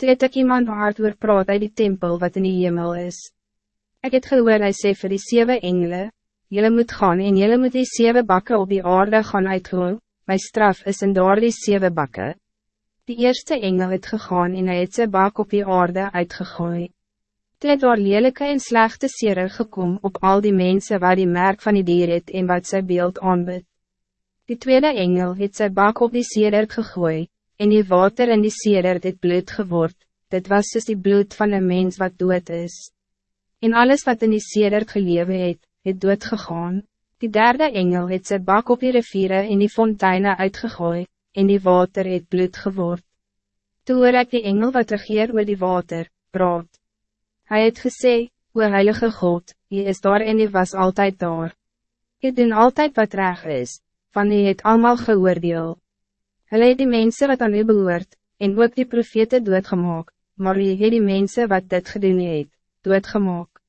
Toe het ek iemand hard oor praat uit die tempel wat in die hemel is. Ik het gehoor hy sê vir die zeven engelen, Jullie moet gaan en jullie moet die zeven bakken op die aarde gaan uitgooi, my straf is in daar die zeven bakken. Die eerste engel het gegaan en hy het sy bak op die aarde uitgegooi. Toe het daar lelike en slechte sere gekom op al die mensen waar die merk van die dier het en wat sy beeld aanbid. Die tweede engel het sy bak op die seder gegooi, en die water in die seder het bloed geword, dit was dus die bloed van een mens wat dood is. En alles wat in die seder gelewe het, het dood gegaan. Die derde engel het sy bak op die riviere en die fonteine uitgegooi, en die water het bloed geword. Toe hoor ek die engel wat regeer oor die water, praat. Hij het gesê, o heilige God, je is daar en je was altijd daar. Je doen altijd wat reg is, van die het allemaal geoordeel. Hulle het die mensen wat aan u behoort, en ook die profete doodgemaak, maar wie het die mensen wat dit gedoen het, doodgemaak.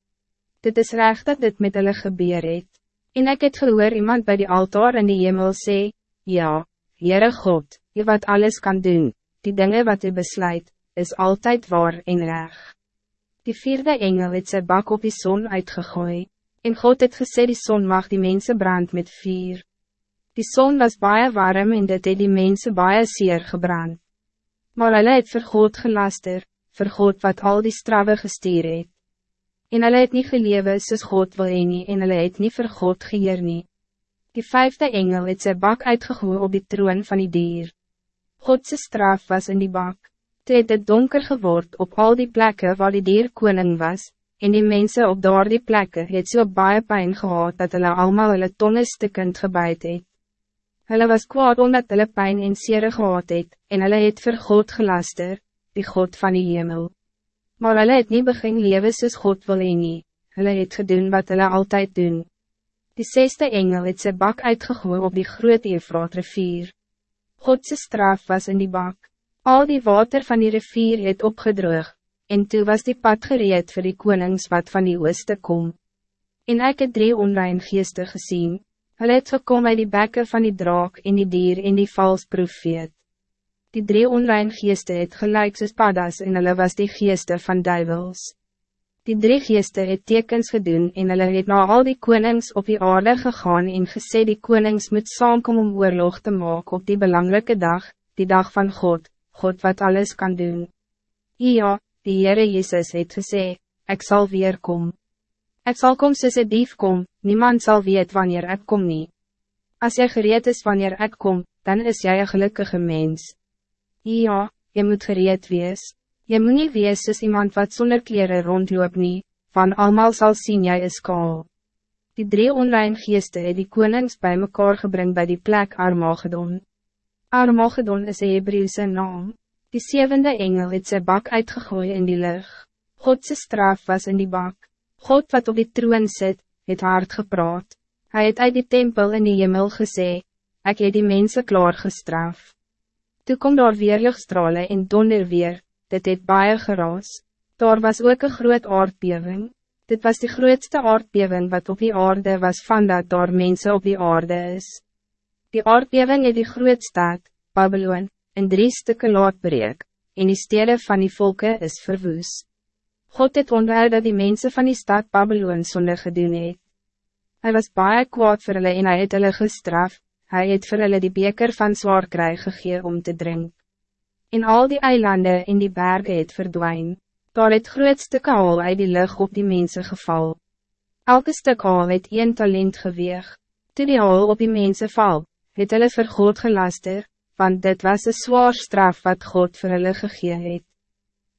Dit is recht dat dit met hulle gebeur het. En ek het gehoor iemand bij die altaar in die hemel sê, Ja, Heere God, je wat alles kan doen, die dingen wat u besluit, is altijd waar en reg. Die vierde engel het sy bak op die zon uitgegooid, en God het gesê die zon mag die mensen brand met vier. Die zon was baie warm en dit het die mense baie seer gebrand. Maar hulle het vir God gelaster, vir God wat al die strawe gestuur het. En hulle het nie gelewe soos God wil heen nie en hulle het nie vir God geheer nie. Die vijfde engel het sy bak uitgegooi op die troon van die dier. Godse straf was in die bak. Toe het het donker geword op al die plekken waar die dier koning was, en die mensen op daar die plekken het so baie pijn gehad dat hulle allemaal hulle tonne stikkend gebuid het. Hulle was kwaad omdat hulle pijn en sere gehad het, en hulle het vir God gelaster, die God van die hemel. Maar hulle het nie begin lewe soos God wil en nie, hulle het gedoen wat hulle altijd doen. Die zesde engel het sy bak uitgegooi op die groot Efraat rivier. Godse straf was in die bak. Al die water van die rivier het opgedroog, en toe was die pad gereed voor die konings wat van die ooste kom. En ek het drie onrein geeste gezien. Hulle het gekom uit die bekke van die draak en die dier en die vals profeet. Die drie onrein geeste het gelijk soos paddas en hulle was die geeste van duivels. Die drie geeste het tekens gedoen en hulle het na al die konings op die aarde gegaan en gesê die konings moet saamkom om oorlog te maken op die belangrijke dag, die dag van God, God wat alles kan doen. Ja, die Heere Jezus het gesê, ik zal weer komen. Ik zal kom soos een dief kom, niemand zal weet wanneer ik kom niet. Als jy gereed is wanneer ik kom, dan is jij een gelukkige mens. Ja, je moet gereed wees. Je moet niet wees soos iemand wat zonder kleren rondloop nie, van allemaal zal zien jij is kaal. Die drie online geesten het die konings bij mekaar gebring bij die plek Armagedon. Armagedon is een Hebreeuwse naam. Die zevende engel het sy bak uitgegooid in die lucht. Godse straf was in die bak. God wat op die troon zit, het hard gepraat. Hij het uit die tempel in die hemel gesê, ik heb die mensen klaar gestraf. Toe kom daar weer lichtstrale en donder weer, dit het baie geraas. Daar was ook een groot aardbeving. Dit was de grootste aardbeving wat op die aarde was van dat daar mensen op die aarde is. Die aardbeving het die grootstad, Babylon, in drie stukken laat breek, en die stede van die volken is verwoest. God het onthou dat die mensen van die stad Babylon sonde gedoen het. Hy was baie kwaad vir hulle en hy het hulle gestraf, hy het vir hulle die beker van zwaar kry gegee om te drinken. In al die eilanden in die bergen het verdwijn, daar het groot stukke haal uit die lucht op die mensen geval. Elke stuk haal het een talent geweeg, toe die haal op die mensen val, het hulle vir God gelaster, want dit was een zwaar straf wat God vir hulle gegee het.